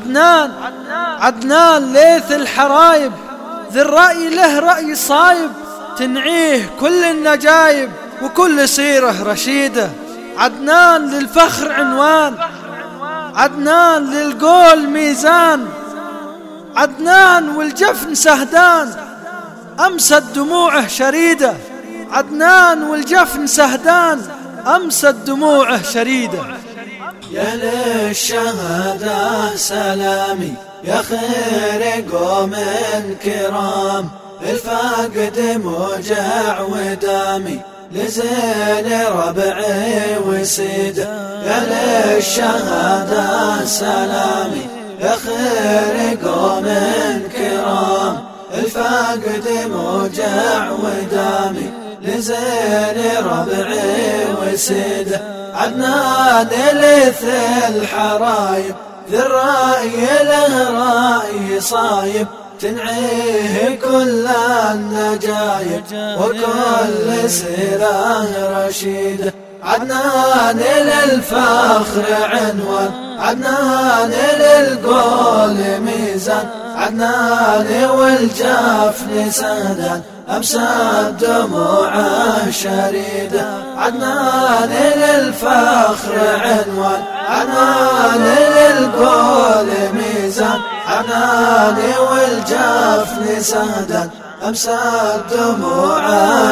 عدنان عدنان ليث الحرايب. ذي الرأي له رأي صايب تنعيه كل النجايب وكل سيرة رشيدة. عدنان للفخر عنوان عدنان للقول ميزان. عدنان والجفن سهدان أمست دموعه شريدة. عدنان والجفن سهدان. أمست دموعه شريدة يا للشهادة سلامي يا خير قوم كرام الفاقد موجع ودامي لزين ربعي وسيدة يا للشهادة سلامي يا خير قوم كرام الفاقد موجع ودامي لزين ربعي وسيده عدنان لث الحرايب ذي الرأي له رأي صايب. تنعيه كل النجايب وكل سيره رشيده عدنان للفخر عنوان عدنان للقول ميزان. عدنان والجفن سهدان أمسى دموعه شريدة. عدنان للفخر عنوان. عدنان للقول ميزان. عدنان والجفن سهدان. أمسى الدموع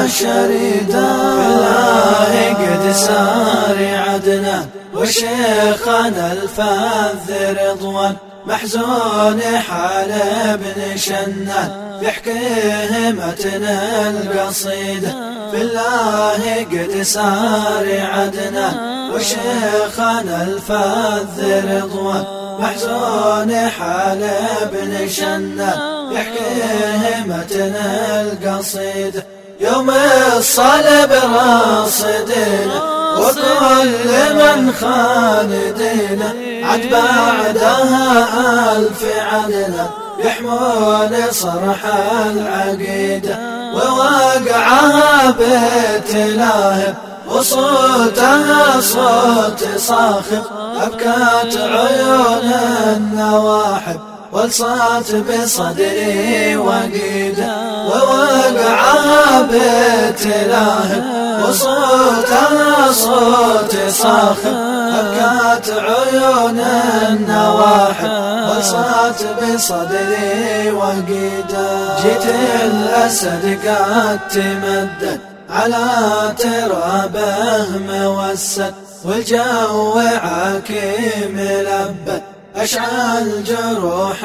شريدا بالله قد سار عدنان. وشيخنا الفذ رضوان محزون حال ابن شنان يحكيه متن القصيدة بالله قد سار عدنان وشيخنا الفذ رضوان محزون حال ابن شنان يحكيه متن القصيدة يوم الصلب راصدنا وكل من خان دينه عد بعدها ألف عدنا يحمون صرح العقيدة وواقعها بيت لاهب وصوتها صوت صاخب. أبكت عيون النواحب. والصات بصدري وقيدة ووقعها بيت لاهب وصوتها صوت صاخب أبكت عيون النواحب. والصات بصدري وقيدة جيت الأسد قد تمدد على ترابه موسد. والجو عكيم لبد. أشعل جروح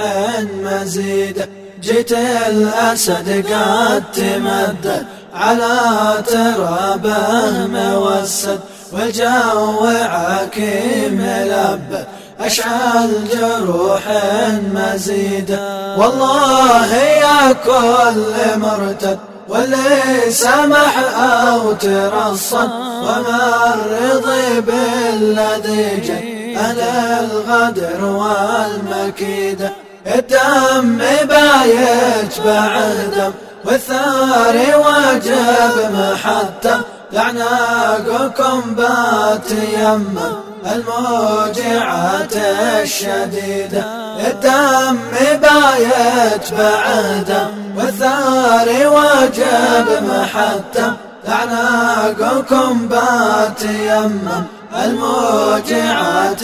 مزيدة جيت الأسد قد تمدد على ترابه موسد والجو عكيم لبد أشعل جروح مزيدة والله يا كل مرتد واللي سمح أو ترصد. وما الرضي بالذي جاء أهل الغدر والمكيدة الدم بايت بعدم والثار وجب محتم. لعناقكم بات يمم الموجعات الشديدة. الدم بايت بعدم والثار وجب محتم. لعناقكم بات يمم الموجعات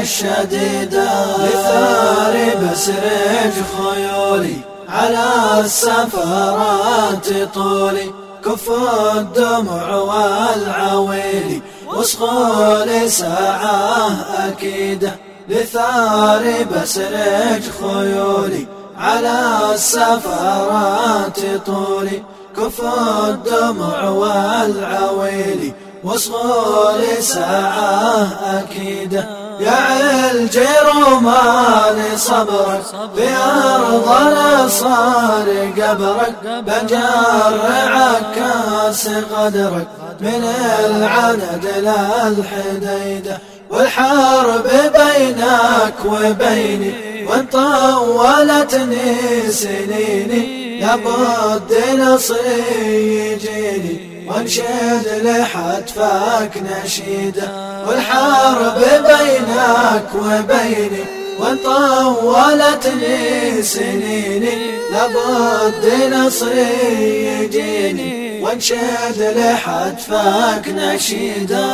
الشديدة للثار بسرج خيولي على السفرات طولي كف الدمع والعويلي وصغول ساعة أكيدة لثار بسرج خيولي على السفرات طولي كف الدمع والعويلي وصغول ساعة أكيدة يا الجرمان صبرك في أرضنا صار قبرك بجر عكاس قدرك من العند للحديدة والحرب بينك وبيني وإن طولتني سنيني لابد نصري يجيني وانشد لحتفك نشيده والحرب بينك وبيني وان طولت لي سنيني لابد نصري يجيني وانشد لحتفك نشيده